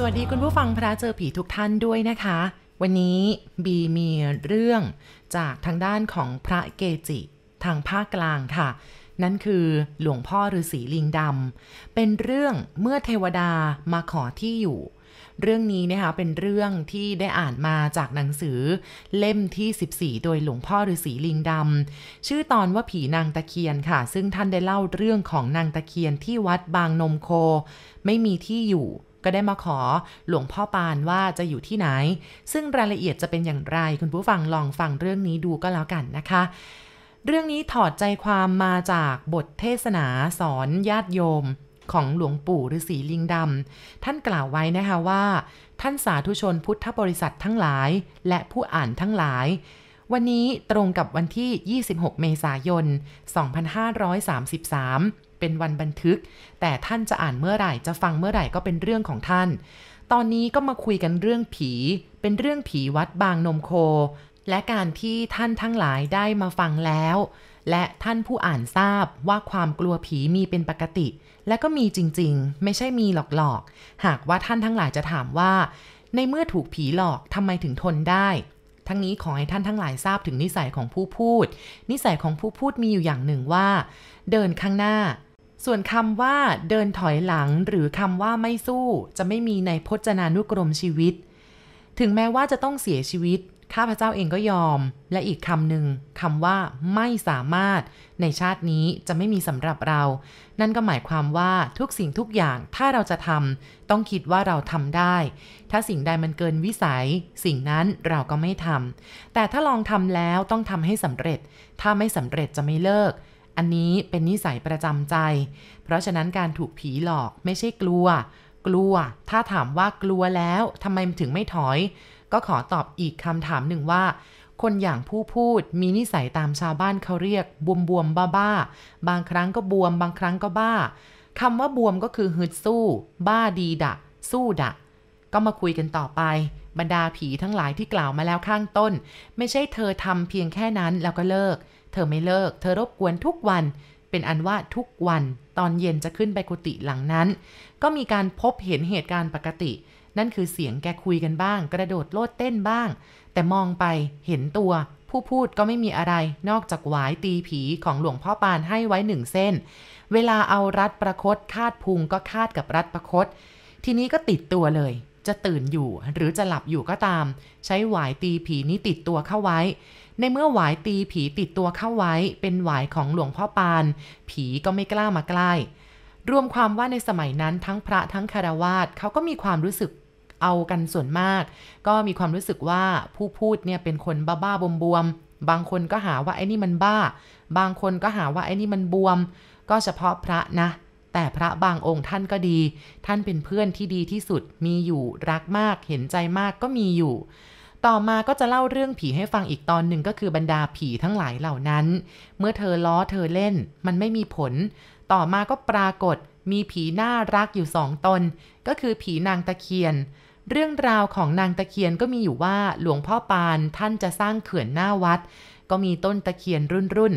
สวัสดีคุณผู้ฟังพระเจอผีทุกท่านด้วยนะคะ วันนี้บีมีเรื่องจากทางด้านของพระเกจิทางภาคกลางค่ะ นั่นคือหลวงพ่อฤาษีลิงดำเป็นเรื่องเมื่อเทวดามาขอที่อยู่ เรื่องนี้นะคะเป็นเรื่องที่ได้อ่านมาจากหนังสือเล่มที่ 14 โดยหลวงพ่อฤาษีลิงดำชื่อตอนว่าผีนางตะเคียนค่ะ ซึ่งท่านได้เล่าเรื่องของนางตะเคียนที่วัดบางนมโค ไม่มีที่อยู่ ก็ได้มาขอหลวงพ่อปานว่าจะอยู่ที่ไหน ซึ่งรายละเอียดจะเป็นอย่างไร คุณผู้ฟังลองฟังเรื่องนี้ดูก็แล้วกันนะคะ เรื่องนี้ถอดใจความมาจากบทเทศนาสอนญาติโยมของหลวงปู่ฤาษีลิงดำ ท่านกล่าวไว้นะคะว่า ท่านสาธุชนพุทธบริษัททั้งหลาย และผู้อ่านทั้งหลาย วันนี้ตรงกับวันที่ 26 เมษายน 2533 เป็นวันบันทึก แต่ท่านจะอ่านเมื่อไหร่จะฟังเมื่อไหร่ก็เป็นเรื่องของท่าน ตอนนี้ก็มาคุยกันเรื่องผี เป็นเรื่องผีวัดบางนมโค และการที่ท่านทั้งหลายได้มาฟังแล้ว และท่านผู้อ่านทราบว่าความกลัวผีมีเป็นปกติ และก็มีจริงๆ ไม่ใช่มีหลอกๆ หากว่าท่านทั้งหลายจะถามว่า ในเมื่อถูกผีหลอกทำไมถึงทนได้ทั้งนี้ขอให้ท่านทั้งหลายทราบถึงนิสัยของผู้พูด นิสัยของผู้พูดมีอยู่อย่างหนึ่งว่า เดินข้างหน้า ส่วนคำว่าเดินถอยหลังหรือคำว่าไม่สู้จะไม่มีในพจนานุกรมชีวิต ถึงแม้ว่าจะต้องเสียชีวิต ข้าพเจ้าเองก็ยอม และอีกคำหนึ่งคำว่าไม่สามารถ ในชาตินี้จะไม่มีสำหรับเรา นั่นก็หมายความว่าทุกสิ่งทุกอย่างถ้าเราจะทำต้องคิดว่าเราทำได้ ถ้าสิ่งใดมันเกินวิสัย สิ่งนั้นเราก็ไม่ทำแต่ถ้าลองทำแล้วต้องทำให้สำเร็จ ถ้าไม่สำเร็จจะไม่เลิก อันนี้เป็นนิสัยประจำใจ เพราะฉะนั้นการถูกผีหลอกไม่ใช่กลัว กลัว ถ้าถามว่ากลัวแล้วทำไมถึงไม่ถอย ก็ขอตอบอีกคำถามหนึ่งว่า คนอย่างผู้พูดมีนิสัยตามชาวบ้านเขาเรียก บวมบวมบ้าบ้าบางครั้งก็บวม บางครั้งก็บ้าคำว่าบวมก็คือฮึดสู้ บ้าดีดะ สู้ดะ ก็มาคุยกันต่อไป บรรดาผีทั้งหลายที่กล่าวมาแล้วข้างต้น ไม่ใช่เธอทำเพียงแค่นั้นแล้วก็เลิก เธอไม่เลิก เธอรบกวนทุกวัน เป็นอันว่าทุกวัน ตอนเย็นจะขึ้นไปกุฏิหลังนั้น ก็มีการพบเห็นเหตุการณ์ปกติ นั่นคือเสียงแกคุยกันบ้าง กระโดดโลดเต้นบ้าง แต่มองไปเห็นตัว ผู้พูดก็ไม่มีอะไร นอกจากหวายตีผีของหลวงพ่อปานให้ไว้หนึ่งเส้น เวลาเอารัดประคตคาดพุงก็คาดกับรัดประคต ทีนี้ก็ติดตัวเลยจะตื่นอยู่หรือจะหลับอยู่ก็ตาม ใช้หวายตีผีนี้ติดตัวเข้าไว้ ในเมื่อหวายตีผีติดตัวเข้าไว้ เป็นหวายของหลวงพ่อปาน ผีก็ไม่กล้ามาใกล้ รวมความว่าในสมัยนั้นทั้งพระทั้งคารวาสเขาก็มีความรู้สึกเอากันส่วนมาก ก็มีความรู้สึกว่าผู้พูดเนี่ยเป็นคนบ้าๆบวมๆบางคนก็หาว่าไอ้นี่มันบ้า บางคนก็หาว่าไอ้นี่มันบวม ก็เฉพาะพระนะแต่พระบางองค์ท่านก็ดี ท่านเป็นเพื่อนที่ดีที่สุด มีอยู่รักมาก เห็นใจมากก็มีอยู่ ต่อมาก็จะเล่าเรื่องผีให้ฟังอีกตอนหนึ่งก็คือบรรดาผีทั้งหลายเหล่านั้น เมื่อเธอล้อเธอเล่น มันไม่มีผล ต่อมาก็ปรากฏมีผีน่ารักอยู่สองตน ก็คือผีนางตะเคียน เรื่องราวของนางตะเคียนก็มีอยู่ว่าหลวงพ่อปานท่านจะสร้างเขื่อนหน้าวัด ก็มีต้นตะเคียนรุ่นรุ่น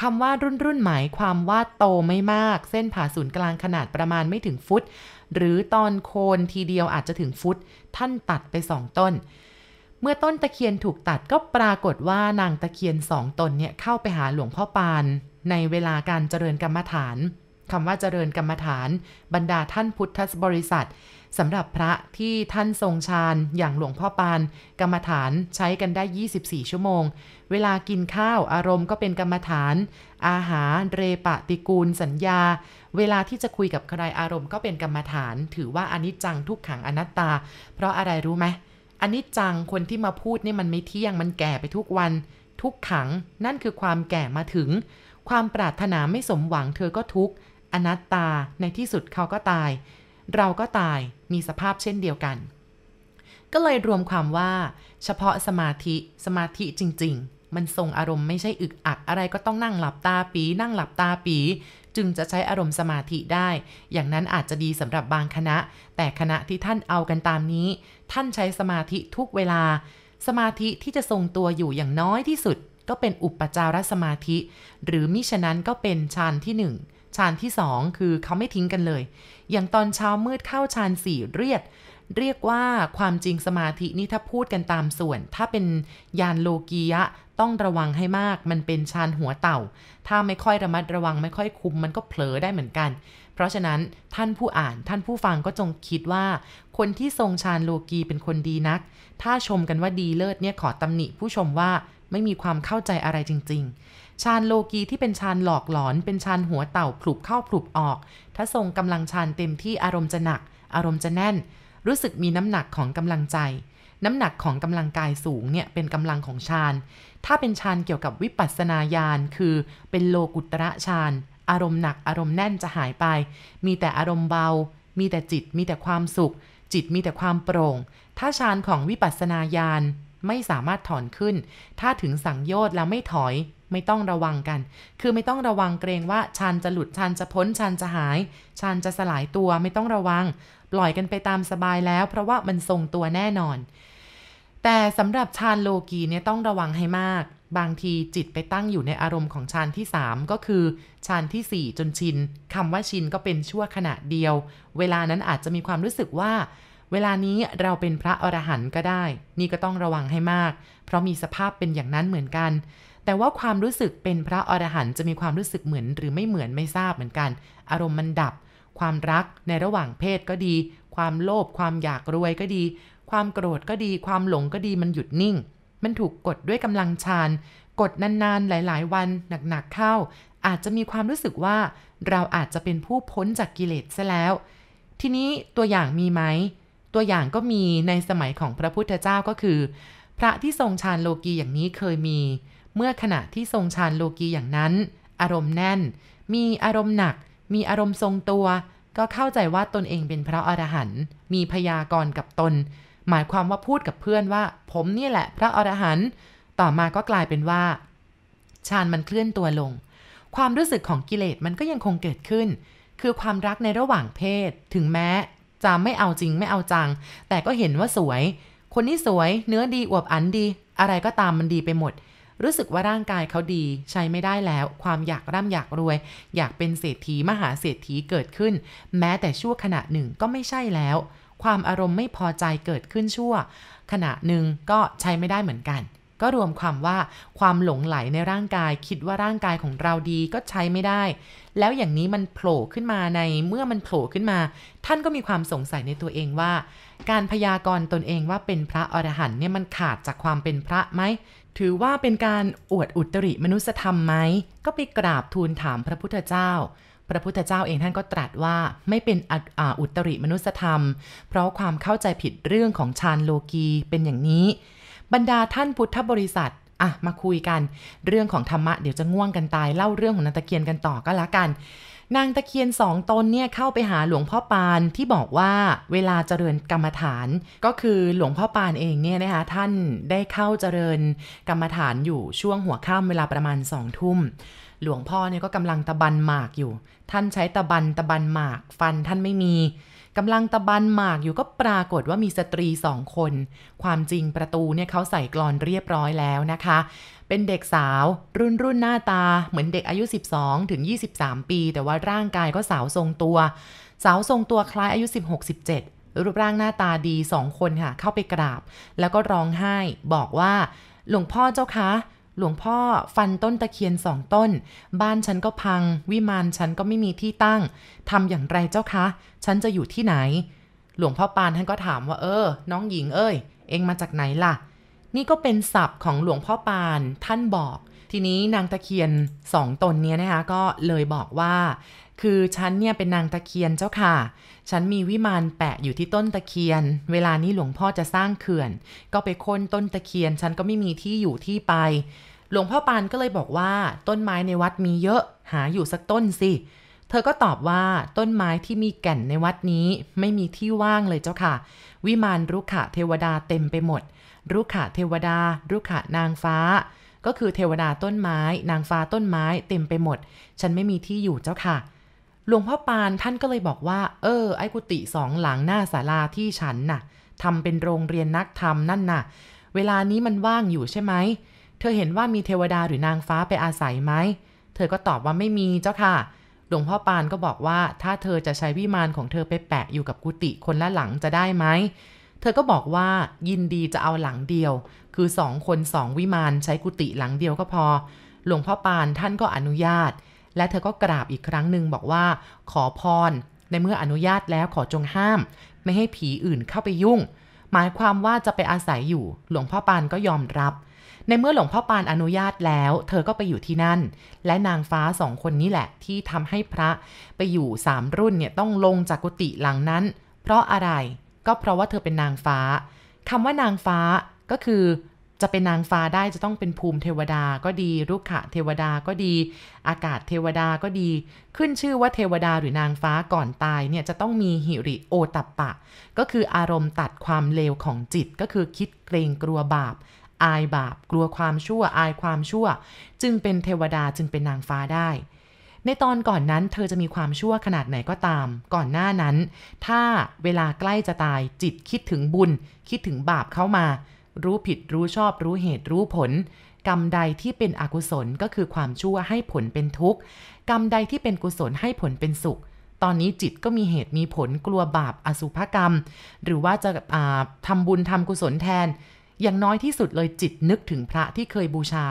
คำว่ารุ่นรุ่นหมายความว่าโตไม่มาก เส้นผ่าศูนย์กลางขนาดประมาณไม่ถึงฟุต หรือตอนโคนทีเดียวอาจจะถึงฟุต ท่านตัดไปสองต้น เมื่อต้นตะเคียนถูกตัดก็ปรากฏว่านางตะเคียนสองตนเนี่ยเข้าไปหาหลวงพ่อปาน ในเวลาการเจริญกรรมฐานคำว่าเจริญกรรมฐาน บรรดาท่านพุทธบริษัทสำหรับพระที่ท่านทรงฌานอย่างหลวงพ่อปาน กรรมฐานใช้กันได้ 24 ชั่วโมง เวลากินข้าวอารมณ์ก็เป็นกรรมฐาน อาหารเรปฏิกูล สัญญา เวลาที่จะคุยกับใครอารมณ์ก็เป็นกรรมฐาน ถือว่าอนิจจังทุกขังอนัตตา เพราะอะไรรู้ไหม อันิจจังคนที่มาพูดนี่มันไม่เที่ยงมันแก่ไปทุกวัน ทุกขัง นั่นคือความแก่มาถึง ความปรารถนาไม่สมหวังเธอก็ทุกข์อนัตตาในที่สุดเขาก็ตาย เราก็ตายมีสภาพเช่นเดียวกัน ก็เลยรวมความว่า เฉพาะสมาธิสมาธิจริง ๆ มันทรงอารมณ์ไม่ใช่อึกอักอะไรก็ต้องนั่งหลับตาปี นั่งหลับตาปี จึงจะใช้อารมณ์สมาธิได้ อย่างนั้นอาจจะดีสำหรับบางคณะ แต่คณะที่ท่านเอากันตามนี้ ท่านใช้สมาธิทุกเวลา สมาธิที่จะทรงตัวอยู่อย่างน้อยที่สุด ก็เป็นอุปจารสมาธิ หรือมิฉะนั้นก็เป็นฌานที่หนึ่งฌานที่สองคือเขาไม่ทิ้งกันเลย อย่างตอนเช้ามืดเข้าฌานสี่เรียดเรียกว่าความจริงสมาธินี่ถ้าพูดกันตามส่วน ถ้าเป็นยานโลกียะ ต้องระวังให้มาก มันเป็นชานหัวเต่า ถ้าไม่ค่อยระมัดระวังไม่ค่อยคุม มันก็เผลอได้เหมือนกัน เพราะฉะนั้นท่านผู้อ่านท่านผู้ฟังก็จงคิดว่า คนที่ทรงชานโลกีเป็นคนดีนัก ถ้าชมกันว่าดีเลิศเนี่ยขอตำหนิผู้ชมว่าไม่มีความเข้าใจอะไรจริง ๆ ชานโลกีที่เป็นชานหลอกหลอน เป็นชานหัวเต่าผลุบเข้าผลุบออก ถ้าทรงกำลังชานเต็มที่อารมณ์จะหนัก อารมณ์จะแน่น รู้สึกมีน้ำหนักของกำลังใจ น้ำหนักของกำลังกายสูงเนี่ยเป็นกำลังของฌาน ถ้าเป็นฌานเกี่ยวกับวิปัสสนาญาณคือเป็นโลกุตระฌาน อารมณ์หนักอารมณ์แน่นจะหายไป มีแต่อารมณ์เบา มีแต่จิต มีแต่ความสุข จิตมีแต่ความโปร่ง ถ้าฌานของวิปัสสนาญาณไม่สามารถถอนขึ้น ถ้าถึงสังโยชน์แล้วไม่ถอยไม่ต้องระวังกัน คือไม่ต้องระวังเกรงว่าชานจะหลุดชานจะพ้นชานจะหายชานจะสลายตัวไม่ต้องระวัง ปล่อยกันไปตามสบายแล้ว เพราะว่ามันทรงตัวแน่นอน แต่สำหรับชานโลกีเนี่ยต้องระวังให้มาก บางทีจิตไปตั้งอยู่ในอารมณ์ของฌานที่ 3 ก็คือฌานที่ 4 จนชินคำว่าชินก็เป็นชั่วขณะเดียว เวลานั้นอาจจะมีความรู้สึกว่า เวลานี้เราเป็นพระอรหันต์ก็ได้ นี่ก็ต้องระวังให้มาก เพราะมีสภาพเป็นอย่างนั้นเหมือนกัน แต่ว่าความรู้สึกเป็นพระอรหันต์จะมีความรู้สึกเหมือน หรือไม่เหมือนไม่ทราบเหมือนกัน อารมณ์มันดับ ความรักในระหว่างเพศก็ดี ความโลภความอยากรวยก็ดี ความโกรธก็ดี ความหลงก็ดีมันหยุดนิ่ง มันถูกกดด้วยกำลังฌานกดนานๆหลายๆ วันหนักๆเข้า อาจจะมีความรู้สึกว่าเราอาจจะเป็นผู้พ้นจากกิเลสซะแล้ว ทีนี้ตัวอย่างมีไหม ตัวอย่างก็มีในสมัยของพระพุทธเจ้าก็คือ พระที่ทรงฌานโลกีอย่างนี้เคยมี เมื่อขณะที่ทรงฌานโลกีอย่างนั้น อารมณ์แน่น มีอารมณ์หนัก มีอารมณ์ทรงตัว ก็เข้าใจว่าตนเองเป็นพระอรหันต์มีพยากรณ์กับตน หมายความว่าพูดกับเพื่อนว่า ผมนี่แหละ พระอรหันต์ต่อมาก็กลายเป็นว่าฌานมันเคลื่อนตัวลง ความรู้สึกของกิเลสมันก็ยังคงเกิดขึ้น คือความรักในระหว่างเพศ ถึงแม้จะไม่เอาจริงไม่เอาจัง แต่ก็เห็นว่าสวย คนนี้สวย เนื้อดีอวบอันดี อะไรก็ตามมันดีไปหมด รู้สึกว่าร่างกายเขาดีใช้ไม่ได้แล้ว ความอยากร่ำอยากรวย อยากเป็นเศรษฐีมหาเศรษฐีเกิดขึ้น แม้แต่ชั่วขณะหนึ่งก็ไม่ใช่แล้ว ความอารมณ์ไม่พอใจเกิดขึ้นชั่ว ขณะหนึ่งก็ใช้ไม่ได้เหมือนกัน ก็รวมความว่าความหลงไหลในร่างกาย คิดว่าร่างกายของเราดีก็ใช้ไม่ได้ แล้วอย่างนี้มันโผล่ขึ้นมาในเมื่อมันโผล่ขึ้นมา ท่านก็มีความสงสัยในตัวเองว่า การพยากรณ์ตนเองว่าเป็นพระอรหันต์เนี่ยมันขาดจากความเป็นพระไหมถือว่าเป็นการอวดอุตริมนุสธรรมไหมก็ไปกราบทูลถามพระพุทธเจ้า พระพุทธเจ้าเองท่านก็ตรัสว่าไม่เป็นอุตริมนุสธรรม เพราะความเข้าใจผิดเรื่องของฌานโลกีเป็นอย่างนี้ บรรดาท่านพุทธบริษัทอะมาคุยกัน เรื่องของธรรมะเดี๋ยวจะง่วงกันตายเล่าเรื่องของนางตะเคียนกันต่อก็แล้วกัน นางตะเคียนสองตนเนี่ยเข้าไปหาหลวงพ่อปานที่บอกว่าเวลาเจริญกรรมฐานก็คือหลวงพ่อปานเองเนี่ยนะคะท่านได้เข้าเจริญกรรมฐานอยู่ช่วงหัวค่ำเวลาประมาณสองทุ่ม หลวงพ่อเนี่ยก็กำลังตะบันหมากอยู่ ท่านใช้ตะบันตะบันหมาก ฟันท่านไม่มีกำลังตะบันหมากอยู่ก็ปรากฏว่ามีสตรีสองคน ความจริงประตูเนี่ยเขาใส่กรอนเรียบร้อยแล้วนะคะ เป็นเด็กสาวรุ่นรุ่นหน้าตา เหมือนเด็กอายุ 12 ถึง 23 ปี แต่ว่าร่างกายก็สาวทรงตัว สาวทรงตัวคล้ายอายุ 16-17 รูปร่างหน้าตาดีสองคนค่ะ เข้าไปกราบ แล้วก็ร้องไห้บอกว่า หลวงพ่อเจ้าคะ หลวงพ่อฟันต้นตะเคียนสองต้น บ้านฉันก็พัง วิมานฉันก็ไม่มีที่ตั้งทำอย่างไรเจ้าคะ ฉันจะอยู่ที่ไหน หลวงพ่อปานท่านก็ถามว่าเออ น้องหญิงเอ้ย เองมาจากไหนล่ะ นี่ก็เป็นศัพท์ของหลวงพ่อปานท่านบอก ทีนี้นางตะเคียนสองตนเนี้ยนะคะก็เลยบอกว่า คือฉันเนี่ยเป็นนางตะเคียนเจ้าค่ะ ฉันมีวิมานแปะอยู่ที่ต้นตะเคียน เวลานี้หลวงพ่อจะสร้างเขื่อน ก็ไปค้นต้นตะเคียน ฉันก็ไม่มีที่อยู่ที่ไป หลวงพ่อปานก็เลยบอกว่า ต้นไม้ในวัดมีเยอะหาอยู่สักต้นสิ เธอก็ตอบว่าต้นไม้ที่มีแก่นในวัดนี้ไม่มีที่ว่างเลยเจ้าค่ะ วิมานรุกขะเทวดาเต็มไปหมด รุกขะเทวดา รุกขะนางฟ้าก็คือเทวดาต้นไม้ นางฟ้าต้นไม้เต็มไปหมด ฉันไม่มีที่อยู่เจ้าค่ะ หลวงพ่อปานท่านก็เลยบอกว่า เออ ไอ้กุฏิสองหลังหน้าศาลาที่ฉันน่ะทำเป็นโรงเรียนนักธรรมนั่นน่ะ เวลานี้มันว่างอยู่ใช่ไหม เธอเห็นว่ามีเทวดาหรือนางฟ้าไปอาศัยไหม เธอก็ตอบว่าไม่มีเจ้าค่ะหหลวงพ่อปานก็บอกว่า ถ้าเธอจะใช้วิมานของเธอไปแปะอยู่กับกุฏิคนละหลังจะได้ไหม เธอก็บอกว่ายินดีจะเอาหลังเดียว คือสองคนสองวิมานใช้กุฏิหลังเดียวก็พอ หลวงพ่อปานท่านก็อนุญาต และเธอก็กราบอีกครั้งหนึ่งบอกว่า ขอพร ในเมื่ออนุญาตแล้วขอจงห้าม ไม่ให้ผีอื่นเข้าไปยุ่ง หมายความว่าจะไปอาศัยอยู่ หลวงพ่อปานก็ยอมรับ ในเมื่อหลวงพ่อปานอนุญาตแล้ว เธอก็ไปอยู่ที่นั่น และนางฟ้าสองคนนี้แหละ ที่ทำให้พระไปอยู่สามรุ่นเนี่ยต้องลงจากกุฏิหลังนั้น เพราะอะไรก็เพราะว่าเธอเป็นนางฟ้าคำว่านางฟ้าก็คือ จะเป็นนางฟ้าได้จะต้องเป็นภูมิเทวดาก็ดีรุกขะเทวดาก็ดี อากาศเทวดาก็ดี ขึ้นชื่อว่าเทวดาหรือนางฟ้าก่อนตายเนี่ยจะต้องมีหิริโอตัปปะ ก็คืออารมณ์ตัดความเลวของจิตก็คือคิดเกรงกลัวบาป อายบาป กลัวความชั่วอายความชั่ว จึงเป็นเทวดาจึงเป็นนางฟ้าได้ ในตอนก่อนนั้นเธอจะมีความชั่วขนาดไหนก็ตาม ก่อนหน้านั้น ถ้าเวลาใกล้จะตายจิตคิดถึงบุญ คิดถึงบาปเข้ามา รู้ผิดรู้ชอบรู้เหตุรู้ผล กรรมใดที่เป็นอกุศลก็คือความชั่วให้ผลเป็นทุกข์ กรรมใดที่เป็นกุศลให้ผลเป็นสุข ตอนนี้จิตก็มีเหตุมีผลกลัวบาปอสุภกรรม หรือว่าจะทำบุญทำกุศลแทน อย่างน้อยที่สุดเลยจิตนึกถึงพระที่เคยบูชา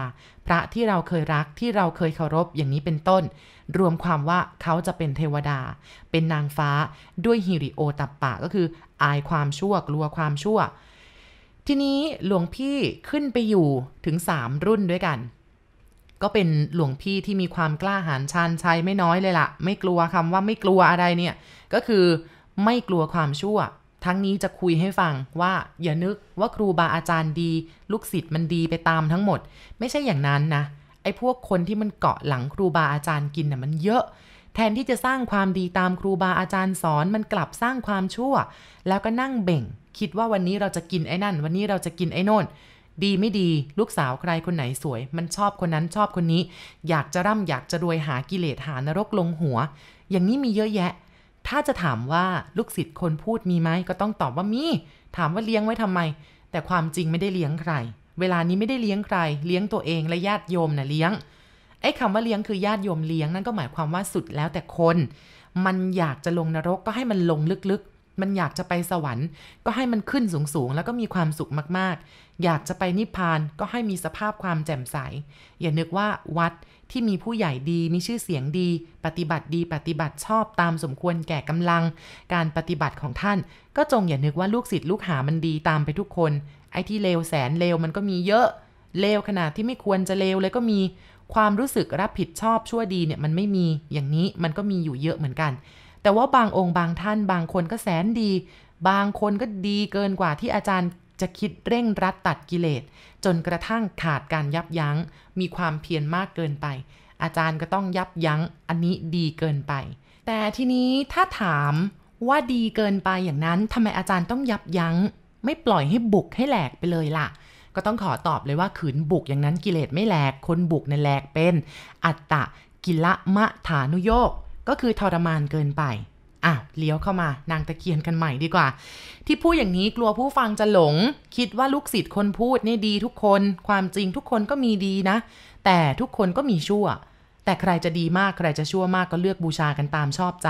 พระที่เราเคยรักที่เราเคยเคารพอย่างนี้เป็นต้น รวมความว่าเขาจะเป็นเทวดา เป็นนางฟ้าด้วยฮิริโอตัปปะก็คือ อายความชั่วกลัวความชั่ว ทีนี้หลวงพี่ขึ้นไปอยู่ถึงสามรุ่นด้วยกัน ก็เป็นหลวงพี่ที่มีความกล้าหาญชาญชัยไม่น้อยเลยละ่ะ ไม่กลัวคำว่าไม่กลัวอะไรเนี่ย ก็คือไม่กลัวความชั่ว ทั้งนี้จะคุยให้ฟังว่าอย่านึกว่าครูบาอาจารย์ดี ลูกศิษย์มันดีไปตามทั้งหมด ไม่ใช่อย่างนั้นนะไอ้พวกคนที่มันเกาะหลังครูบาอาจารย์กินน่ะมันเยอะ แทนที่จะสร้างความดีตามครูบาอาจารย์สอนมันกลับสร้างความชั่ว แล้วก็นั่งเบ่ง คิดว่าวันนี้เราจะกินไอ้นั่น วันนี้เราจะกินไอ้นนดีไม่ดีลูกสาวใครคนไหนสวย มันชอบคนนั้นชอบคนนี้ อยากจะร่ำอยากจะรวยหากิเลสหานรกลงหัว อย่างนี้มีเยอะแยะ ถ้าจะถามว่าลูกศิษย์คนพูดมีไหมก็ต้องตอบว่ามี ถามว่าเลี้ยงไว้ทำไม แต่ความจริงไม่ได้เลี้ยงใคร เวลานี้ไม่ได้เลี้ยงใคร เลี้ยงตัวเองและญาติโยมนะ่ะเลี้ยง ไอ้คำว่าเลี้ยงคือญาติโยมเลี้ยงนั่นก็หมายความว่าสุดแล้วแต่คน มันอยากจะลงนรกก็ให้มันลงลึกๆ มันอยากจะไปสวรรค์ ก็ให้มันขึ้นสูงๆ แล้วก็มีความสุขมากๆ อยากจะไปนิพพานก็ให้มีสภาพความแจ่มใส อย่านึกว่าวัดที่มีผู้ใหญ่ดีมีชื่อเสียงดี ปฏิบัติดีปฏิบัติชอบตามสมควรแก่กำลัง การปฏิบัติของท่าน ก็จงอย่านึกว่าลูกศิษย์ลูกหามันดีตามไปทุกคน ไอ้ที่เลวแสนเลวมันก็มีเยอะเลวขนาดที่ไม่ควรจะเลวเลยก็มี ความรู้สึกรับผิดชอบชั่วดีเนี่ยมันไม่มีอย่างนี้มันก็มีอยู่เยอะเหมือนกัน แต่ว่าบางองค์บางท่านบางคนก็แสนดี บางคนก็ดีเกินกว่าที่อาจารย์จะคิดเร่งรัดตัดกิเลส จนกระทั่งขาดการยับยัง้ง มีความเพียรมากเกินไป อาจารย์ก็ต้องยับยัง้งอันนี้ดีเกินไป แต่ทีนี้ถ้าถามว่าดีเกินไปอย่างนั้นทำไมอาจารย์ต้องยับยัง้ง ไม่ปล่อยให้บุกให้แหลกไปเลยล่ะ ก็ต้องขอตอบเลยว่าขืนบุกอย่างนั้นกิเลสไม่แหลก คนบุกในแหลกเป็น อัตตะกิละมะฐานุโยกก็คือทรมานเกินไปอะเลี้ยวเข้ามานางตะเคียนกันใหม่ดีกว่า ที่พูดอย่างนี้กลัวผู้ฟังจะหลง คิดว่าลูกศิษย์คนพูดนี่ดีทุกคน ความจริงทุกคนก็มีดีนะ แต่ทุกคนก็มีชั่ว แต่ใครจะดีมากใครจะชั่วมากก็เลือกบูชากันตามชอบใจ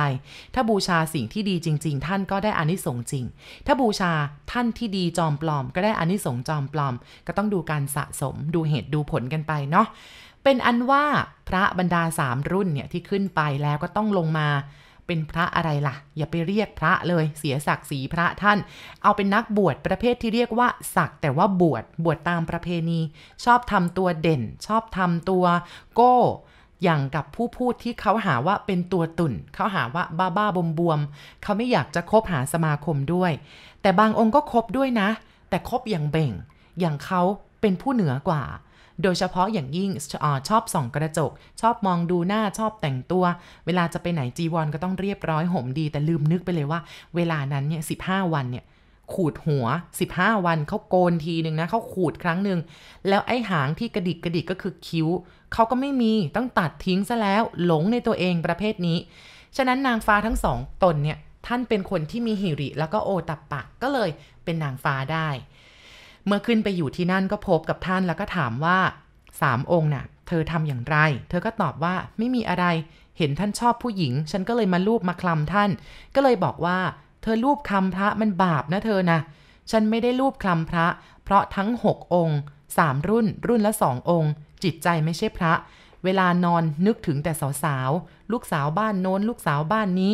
ถ้าบูชาสิ่งที่ดีจริง ๆ ท่านก็ได้อานิสงส์จริง ถ้าบูชาท่านที่ดีจอมปลอม ก็ได้อานิสงส์จอมปลอม ก็ต้องดูการสะสมดูเหตุดูผลกันไปเนาะเป็นอันว่าพระบรรดาสามรุ่นเนี่ยที่ขึ้นไปแล้วก็ต้องลงมาเป็นพระอะไรล่ะ อย่าไปเรียกพระเลยเสียศักดิ์ศรีพระท่าน เอาเป็นนักบวชประเภทที่เรียกว่าศักแต่ว่าบวชบวชตามประเพณี ชอบทำตัวเด่น ชอบทำตัวโก้ อย่างกับผู้พูดที่เขาหาว่าเป็นตัวตุ่น เขาหาว่าบ้าบ้าบมบวม เขาไม่อยากจะคบหาสมาคมด้วย แต่บางองค์ก็คบด้วยนะ แต่คบอย่างเบ่ง อย่างเขาเป็นผู้เหนือกว่า โดยเฉพาะอย่างยิ่งอชอบส่องกระจก ชอบมองดูหน้าชอบแต่งตัว เวลาจะไปไหนจีวรก็ต้องเรียบร้อยห่มดี แต่ลืมนึกไปเลยว่า เวลานั้นเนี่ยสิวันเนี่ย ขูดหัว 15 วันเขาโกนทีหนึ่งนะเขาขูดครั้งหนึ่งแล้วไอ้หางที่กระดิกกระดิกก็คือคิ้วเขาก็ไม่มีต้องตัดทิ้งซะแล้วหลงในตัวเองประเภทนี้ ฉะนั้นนางฟ้าทั้งสองตนเนี่ยท่านเป็นคนที่มีหิริแล้วก็โอตับปะก็เลยเป็นนางฟ้าได้ เมื่อขึ้นไปอยู่ที่นั่นก็พบกับท่านแล้วก็ถามว่าสามองค์น่ะ เธอทำอย่างไร เธอก็ตอบว่าไม่มีอะไร เห็นท่านชอบผู้หญิง ฉันก็เลยมาลูบมาคลำท่าน ก็เลยบอกว่า เธอลูบคลำพระมันบาปนะเธอนะ ฉันไม่ได้ลูบคลำพระ เพราะทั้งหกองค์สามรุ่น รุ่นละสององค์ จิตใจไม่ใช่พระ เวลานอนนึกถึงแต่สาวๆ ลูกสาวบ้านโน้น ลูกสาวบ้านนี้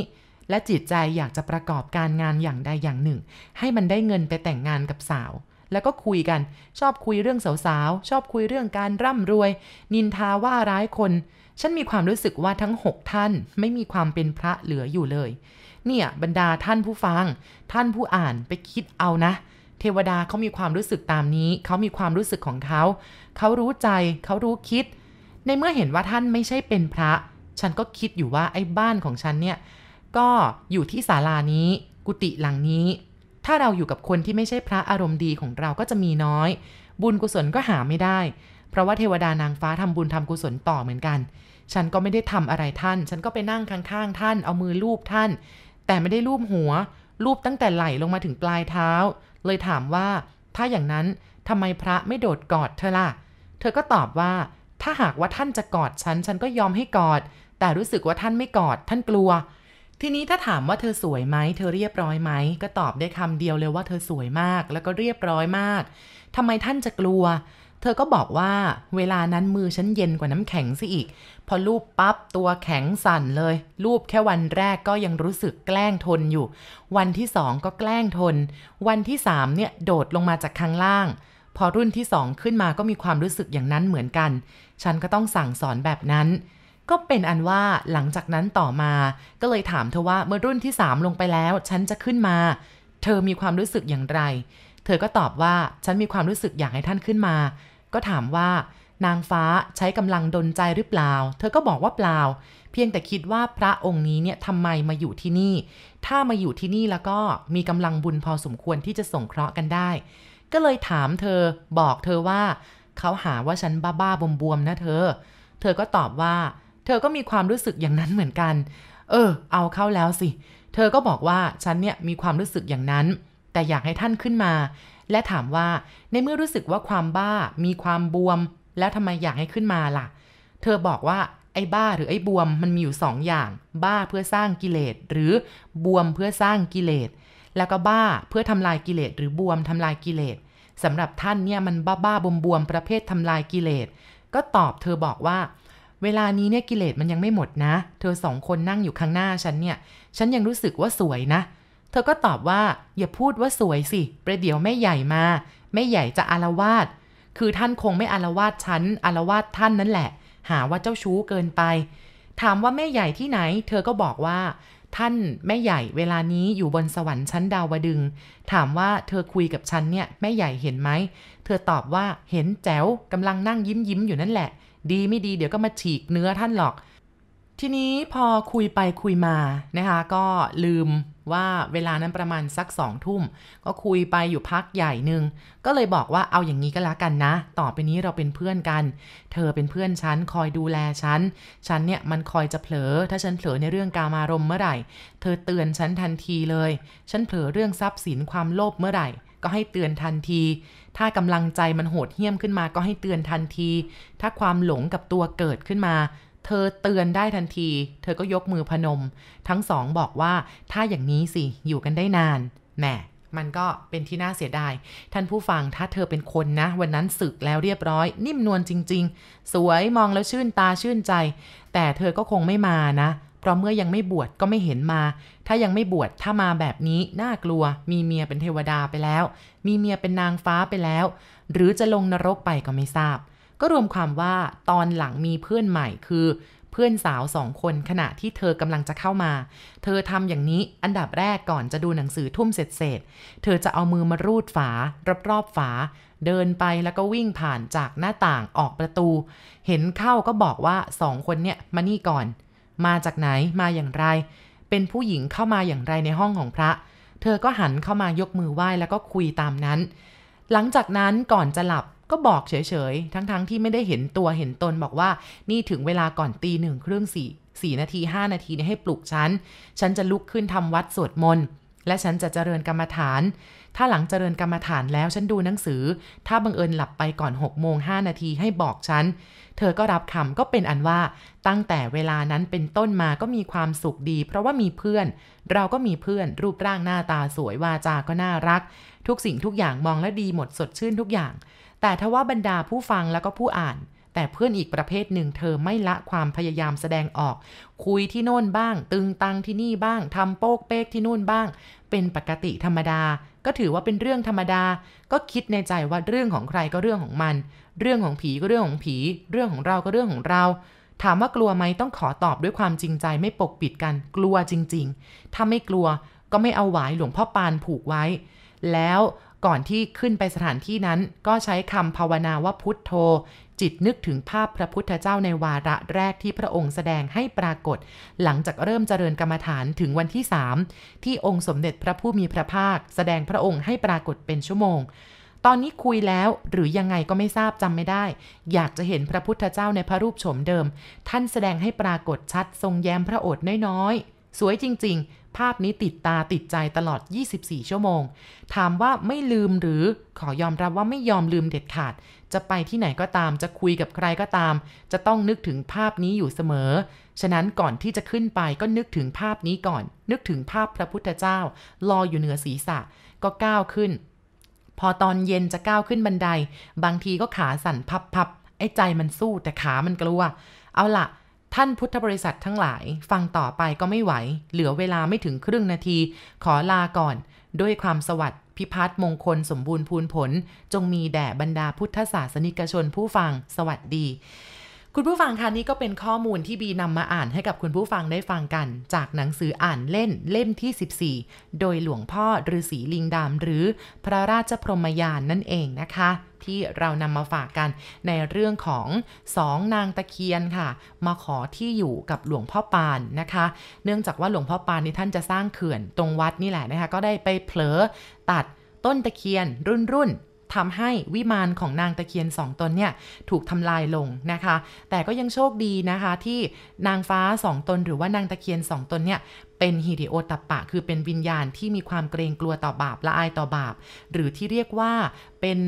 และจิตใจอยากจะประกอบการงานอย่างใดอย่างหนึ่ง ให้มันได้เงินไปแต่งงานกับสาว แล้วก็คุยกัน ชอบคุยเรื่องสาวๆ ชอบคุยเรื่องการร่ำรวย นินทาว่าร้ายคน ฉันมีความรู้สึกว่าทั้งหกท่านไม่มีความเป็นพระเหลืออยู่เลย เนี่ยบรรดาท่านผู้ฟัง ท่านผู้อ่านไปคิดเอานะ เทวดาเขามีความรู้สึกตามนี้ เขามีความรู้สึกของเขา เขารู้ใจ เขารู้คิด ในเมื่อเห็นว่าท่านไม่ใช่เป็นพระ ฉันก็คิดอยู่ว่าไอ้บ้านของฉันเนี่ยก็อยู่ที่ศาลานี้ กุฏิหลังนี้ ถ้าเราอยู่กับคนที่ไม่ใช่พระอารมณ์ดีของเราก็จะมีน้อย บุญกุศลก็หาไม่ได้ เพราะว่าเทวดานางฟ้าทำบุญทำกุศลต่อเหมือนกันฉันก็ไม่ได้ทำอะไรท่าน ฉันก็ไปนั่งข้างๆท่าน เอามือลูบท่าน แต่ไม่ได้ลูบหัว ลูบตั้งแต่ไหล่ลงมาถึงปลายเท้า เลยถามว่า ถ้าอย่างนั้นทำไมพระไม่โดดกอดเธอล่ะ เธอก็ตอบว่า ถ้าหากว่าท่านจะกอดฉัน ฉันก็ยอมให้กอด แต่รู้สึกว่าท่านไม่กอด ท่านกลัว ทีนี้ถ้าถามว่าเธอสวยไหม เธอเรียบร้อยไหม ก็ตอบได้คำเดียวเลยว่าเธอสวยมาก แล้วก็เรียบร้อยมากทำไมท่านจะกลัว เธอก็บอกว่าเวลานั้นมือฉันเย็นกว่าน้ำแข็งซะอีก พอลูบปั๊บตัวแข็งสั่นเลย ลูบแค่วันแรกก็ยังรู้สึกแกล้งทนอยู่ วันที่สองก็แกล้งทน วันที่สามเนี่ยโดดลงมาจากข้างล่าง พอรุ่นที่สองขึ้นมาก็มีความรู้สึกอย่างนั้นเหมือนกัน ฉันก็ต้องสั่งสอนแบบนั้น ก็เป็นอันว่าหลังจากนั้นต่อมา ก็เลยถามเธอว่าเมื่อรุ่นที่สามลงไปแล้ว ฉันจะขึ้นมา เธอมีความรู้สึกอย่างไร เธอก็ตอบว่าฉันมีความรู้สึกอยากให้ท่านขึ้นมา ก็ถามว่านางฟ้าใช้กำลังดนใจหรือเปล่า เธอก็บอกว่าเปล่า เพียงแต่คิดว่าพระองค์นี้เนี่ยทำไมมาอยู่ที่นี่ ถ้ามาอยู่ที่นี่แล้วก็มีกำลังบุญพอสมควรที่จะส่งเคราะห์กันได้ ก็เลยถามเธอบอกเธอว่า เขาหาว่าฉันบ้าๆบวมๆนะเธอ เธอก็ตอบว่า เธอก็มีความรู้สึกอย่างนั้นเหมือนกัน เออ เอาเข้าแล้วสิ เธอก็บอกว่าฉันเนี่ยมีความรู้สึกอย่างนั้น แต่อยากให้ท่านขึ้นมา และถามว่าในเมื่อรู้สึกว่าความบ้ามีความบวม แล้วทำไมอยากให้ขึ้นมาล่ะ เธอบอกว่าไอ้บ้าหรือไอ้บวมมันมีอยู่สองอย่าง บ้าเพื่อสร้างกิเลสหรือบวมเพื่อสร้างกิเลสแล้วก็บ้าเพื่อทำลายกิเลสหรือบวมทำลายกิเลสสำหรับท่านเนี่ยมันบ้าบ้าบวมบวมประเภททำลายกิเลสก็ตอบเธอบอกว่า เวลานี้เนี่ยกิเลสมันยังไม่หมดนะ เธอสองคนนั่งอยู่ข้างหน้าฉันเนี่ย ฉันยังรู้สึกว่าสวยนะเธอก็ตอบว่าอย่าพูดว่าสวยสิประเดี๋ยวแม่ใหญ่มา แม่ใหญ่จะอารวาสคือท่านคงไม่อารวาสฉันอารวาสท่านนั่นแหละ หาว่าเจ้าชู้เกินไป ถามว่าแม่ใหญ่ที่ไหน เธอก็บอกว่า ท่านแม่ใหญ่เวลานี้อยู่บนสวรรค์ชั้นดาวดึง ถามว่าเธอคุยกับฉันเนี่ยแม่ใหญ่เห็นไหม เธอตอบว่าเห็นแจ๋วกำลังนั่งยิ้มยิ้มอยู่นั่นแหละ ดีไม่ดีเดี๋ยวก็มาฉีกเนื้อท่านหรอก ทีนี้พอคุยไปคุยมานะคะ ก็ลืมว่าเวลานั้นประมาณสักสองทุ่ม ก็คุยไปอยู่พักใหญ่หนึ่งก็เลยบอกว่าเอาอย่างนี้ก็แล้วกันนะ ต่อไปนี้เราเป็นเพื่อนกัน เธอเป็นเพื่อนฉัน คอยดูแลฉัน ฉันเนี่ยมันคอยจะเผลอ ถ้าฉันเผลอในเรื่องการมารมเมื่อไหร่ เธอเตือนฉันทันทีเลย ฉันเผลอเรื่องทรัพย์สินความโลภเมื่อไหร่ ก็ให้เตือนทันที ถ้ากำลังใจมันโหดเหี้ยมขึ้นมาก็ให้เตือนทันที ถ้าความหลงกับตัวเกิดขึ้นมา เธอเตือนได้ทันที เธอก็ยกมือพนม ทั้งสองบอกว่าถ้าอย่างนี้สิอยู่กันได้นานแหมมันก็เป็นที่น่าเสียดาย ท่านผู้ฟังถ้าเธอเป็นคนนะ วันนั้นศึกแล้วเรียบร้อย นิ่มนวลจริง ๆ สวยมองแล้วชื่นตาชื่นใจ แต่เธอก็คงไม่มานะ เพราะเมื่อยังไม่บวชก็ไม่เห็นมา ถ้ายังไม่บวชถ้ามาแบบนี้น่ากลัว มีเมียเป็นเทวดาไปแล้ว มีเมียเป็นนางฟ้าไปแล้ว หรือจะลงนรกไปก็ไม่ทราบ ก็รวมความว่าตอนหลังมีเพื่อนใหม่คือ เพื่อนสาวสองคนขณะที่เธอกำลังจะเข้ามา เธอทำอย่างนี้อันดับแรกก่อนจะดูหนังสือทุ่มเสร็จเสร็จเธอจะเอามือมารูดฝารอบๆฝา เดินไปแล้วก็วิ่งผ่านจากหน้าต่างออกประตู เห็นเข้าก็บอกว่าสองคนเนี่ยมานี่ก่อน มาจากไหนมาอย่างไร เป็นผู้หญิงเข้ามาอย่างไรในห้องของพระ เธอก็หันเข้ามายกมือไหว้แล้วก็คุยตามนั้น หลังจากนั้นก่อนจะหลับ ก็บอกเฉยๆ ทั้งๆทที่ไม่ได้เห็นตัวเห็นตนบอกว่า นี่ถึงเวลาก่อนตีหนึ่งครึ่งสี่สี่นาทีห้านาทีเนี่ยให้ปลุกฉัน ฉันจะลุกขึ้นทำวัดสวดมนต์และฉันจะเจริญกรรมฐาน ถ้าหลังเจริญกรรมฐานแล้วฉันดูหนังสือ ถ้าบังเอิญหลับไปก่อน6โมง5นาทีให้บอกฉัน เธอก็รับคำก็เป็นอันว่า ตั้งแต่เวลานั้นเป็นต้นมาก็มีความสุขดี เพราะว่ามีเพื่อน เราก็มีเพื่อน รูปร่างหน้าตาสวยวาจาก็น่ารัก ทุกสิ่งทุกอย่างมองและดีหมดสดชื่นทุกอย่าง แต่ทว่าบรรดาผู้ฟังแล้วก็ผู้อ่าน แต่เพื่อนอีกประเภทหนึ่งเธอไม่ละความพยายามแสดงออก คุยที่โน่นบ้าง ตึงตังที่นี่บ้างทำโป๊กเป๊กที่นู่นบ้าง เป็นปกติธรรมดา ก็ถือว่าเป็นเรื่องธรรมดา ก็คิดในใจว่าเรื่องของใครก็เรื่องของมัน เรื่องของผีก็เรื่องของผี เรื่องของเราก็เรื่องของเราถามว่ากลัวไหมต้องขอตอบด้วยความจริงใจไม่ปกปิดกัน กลัวจริง ๆ ถ้าไม่กลัวก็ไม่เอาหวายหลวงพ่อปานผูกไว้ แล้วก่อนที่ขึ้นไปสถานที่นั้นก็ใช้คำภาวนาว่าพุทโธ จิตนึกถึงภาพพระพุทธเจ้าในวาระแรกที่พระองค์แสดงให้ปรากฏ หลังจากเริ่มเจริญกรรมฐานถึงวันที่สามที่องค์สมเด็จพระผู้มีพระภาค แสดงพระองค์ให้ปรากฏเป็นชั่วโมง ตอนนี้คุยแล้วหรือยังไงก็ไม่ทราบจำไม่ได้ อยากจะเห็นพระพุทธเจ้าในพระรูปโฉมเดิม ท่านแสดงให้ปรากฏชัดทรงแย้มพระโอษฐ์น้อยๆ สวยจริง ๆ ภาพนี้ติดตาติดใจตลอด 24 ชั่วโมง ถามว่าไม่ลืมหรือขอยอมรับว่าไม่ยอมลืมเด็ดขาด จะไปที่ไหนก็ตาม จะคุยกับใครก็ตาม จะต้องนึกถึงภาพนี้อยู่เสมอ ฉะนั้นก่อนที่จะขึ้นไปก็นึกถึงภาพนี้ก่อน นึกถึงภาพพระพุทธเจ้า ลอยอยู่เหนือศีรษะ ก็ก้าวขึ้น พอตอนเย็นจะก้าวขึ้นบันได บางทีก็ขาสั่นพับๆไอ้ใจมันสู้แต่ขามันกลัว เอาละ ท่านพุทธบริษัททั้งหลาย ฟังต่อไปก็ไม่ไหว เหลือเวลาไม่ถึงครึ่งนาที ขอลาก่อน ด้วยความสวัสดิ์พิพัฒน์มงคลสมบูรณ์พูนผล จงมีแด่บรรดาพุทธศาสนิกชนผู้ฟัง สวัสดี คุณผู้ฟังคะนี่ก็เป็นข้อมูลที่บีนำมาอ่านให้กับคุณผู้ฟังได้ฟังกัน จากหนังสืออ่านเล่นเล่มที่ 14 โดยหลวงพ่อฤาษีลิงดำหรือพระราชพรหมยานนั่นเองนะคะ ที่เรานำมาฝากกันในเรื่องของสองนางตะเคียนค่ะ มาขอที่อยู่กับหลวงพ่อปานนะคะ เนื่องจากว่าหลวงพ่อปานนี่ท่านจะสร้างเขื่อนตรงวัดนี่แหละนะคะ ก็ได้ไปเผลอตัดต้นตะเคียนรุ่นรุ่น ทำให้วิมานของนางตะเคียนสองตนเนี่ยถูกทำลายลงนะคะ แต่ก็ยังโชคดีนะคะที่นางฟ้าสองตนหรือว่านางตะเคียนสองตนเนี่ยเป็นฮิริโอตัปปะ คือเป็นวิญญาณที่มีความเกรงกลัวต่อบาปละอายต่อบาป หรือที่เรียกว่าเป็น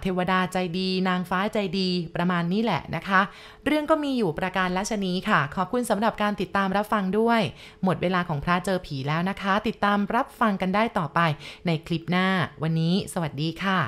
เทวดาใจดี นางฟ้าใจดีประมาณนี้แหละนะคะ เรื่องก็มีอยู่ประการละชนีค่ะ ขอบคุณสำหรับการติดตามรับฟังด้วย หมดเวลาของพระเจอผีแล้วนะคะ ติดตามรับฟังกันได้ต่อไปในคลิปหน้า วันนี้ สวัสดีค่ะ